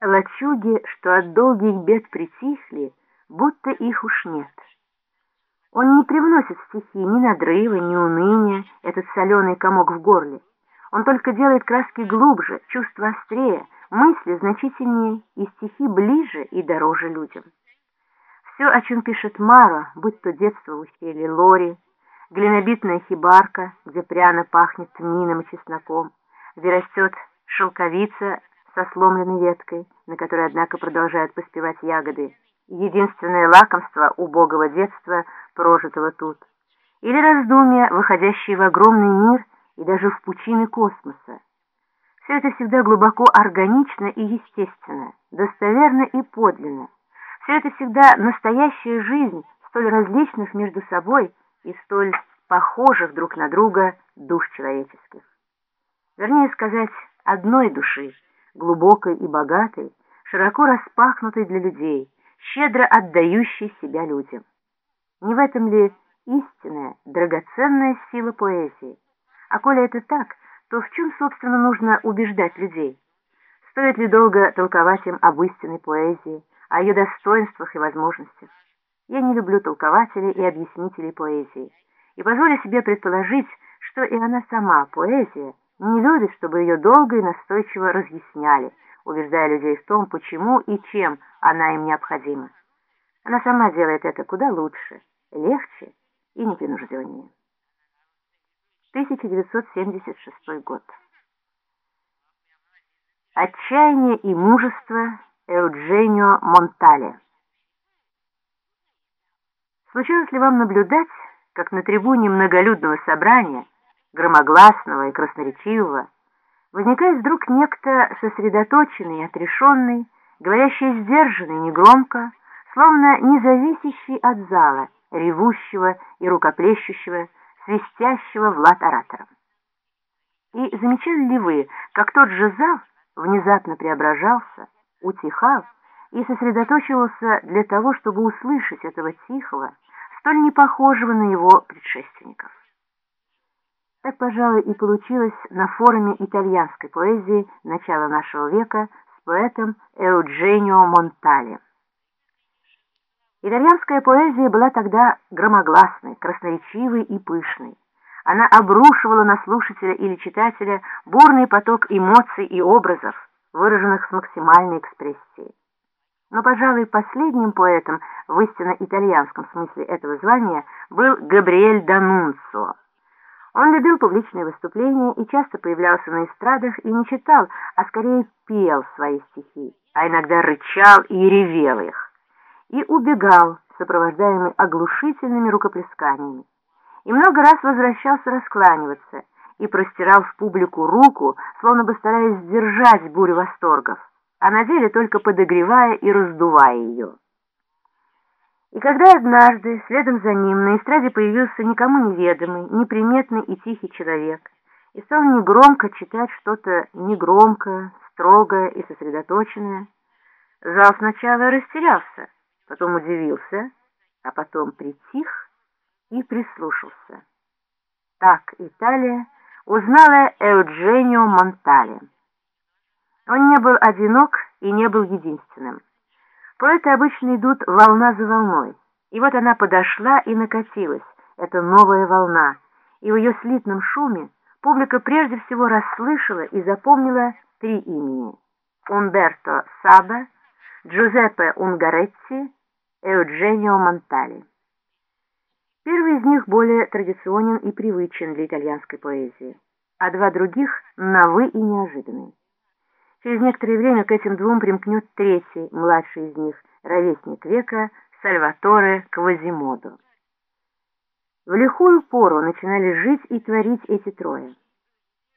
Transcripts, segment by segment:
Лачуги, что от долгих бед притихли, будто их уж нет. Он не привносит стихи ни надрыва, ни уныния, этот соленый комок в горле. Он только делает краски глубже, чувства острее, мысли значительнее и стихи ближе и дороже людям. Все, о чем пишет Мара, будь то детство в ущелье Лори, глинобитная хибарка, где пряно пахнет тмином и чесноком, где растет шелковица со сломленной веткой, на которой, однако, продолжают поспевать ягоды, единственное лакомство убогого детства, прожитого тут, или раздумья, выходящие в огромный мир и даже в пучины космоса. Все это всегда глубоко органично и естественно, достоверно и подлинно. Все это всегда настоящая жизнь столь различных между собой и столь похожих друг на друга душ человеческих. Вернее сказать, одной души, глубокой и богатой, широко распахнутой для людей, щедро отдающей себя людям. Не в этом ли истинная, драгоценная сила поэзии? А коли это так, то в чем, собственно, нужно убеждать людей? Стоит ли долго толковать им об истинной поэзии, о ее достоинствах и возможностях? Я не люблю толкователей и объяснителей поэзии, и позволю себе предположить, что и она сама, поэзия, не любит, чтобы ее долго и настойчиво разъясняли, убеждая людей в том, почему и чем она им необходима. Она сама делает это куда лучше, легче и непринужденнее. 1976 год. Отчаяние и мужество Эудженио Монтале. Случалось ли вам наблюдать, как на трибуне многолюдного собрания, громогласного и красноречивого, возникает вдруг некто сосредоточенный и отрешенный, говорящий сдержанно и негромко, словно не зависящий от зала, ревущего и рукоплещущего, свистящего в оратором. И замечали ли вы, как тот же зал внезапно преображался, утихал и сосредоточивался для того, чтобы услышать этого тихого, столь непохожего на его предшественников? Так, пожалуй, и получилось на форуме итальянской поэзии начала нашего века с поэтом Эудженио Монтале. Итальянская поэзия была тогда громогласной, красноречивой и пышной. Она обрушивала на слушателя или читателя бурный поток эмоций и образов, выраженных с максимальной экспрессией. Но, пожалуй, последним поэтом в истинно итальянском смысле этого звания был Габриэль Данунцо. Он любил публичные выступления и часто появлялся на эстрадах и не читал, а скорее пел свои стихи, а иногда рычал и ревел их, и убегал, сопровождаемый оглушительными рукоплесканиями, и много раз возвращался раскланиваться и простирал в публику руку, словно бы стараясь сдержать бурю восторгов, а на деле только подогревая и раздувая ее. И когда однажды, следом за ним, на эстраде появился никому неведомый, неприметный и тихий человек, и стал негромко читать что-то негромкое, строгое и сосредоточенное, зал сначала растерялся, потом удивился, а потом притих и прислушался. Так Италия узнала Эудженио Монтале. Он не был одинок и не был единственным. Поэты обычно идут волна за волной. И вот она подошла и накатилась, эта новая волна, и в ее слитном шуме публика прежде всего расслышала и запомнила три имени – Умберто Саба, Джузеппе Унгаретти, Эудженио Монтали. Первый из них более традиционен и привычен для итальянской поэзии, а два других – новы и неожиданные. Через некоторое время к этим двум примкнет третий, младший из них, ровесник века, Сальваторе Квазимодо. В лихую пору начинали жить и творить эти трое.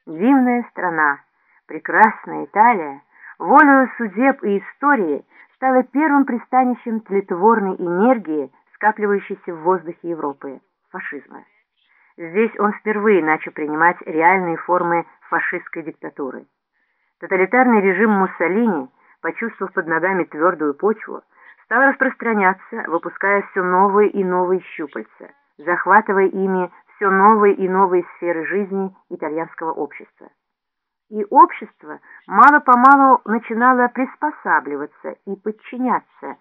Дивная страна, прекрасная Италия, волею судеб и истории стала первым пристанищем тлетворной энергии, скапливающейся в воздухе Европы, фашизма. Здесь он впервые начал принимать реальные формы фашистской диктатуры. Тоталитарный режим Муссолини, почувствовав под ногами твердую почву, стал распространяться, выпуская все новые и новые щупальца, захватывая ими все новые и новые сферы жизни итальянского общества. и общество мало-помалу начинало приспосабливаться и подчиняться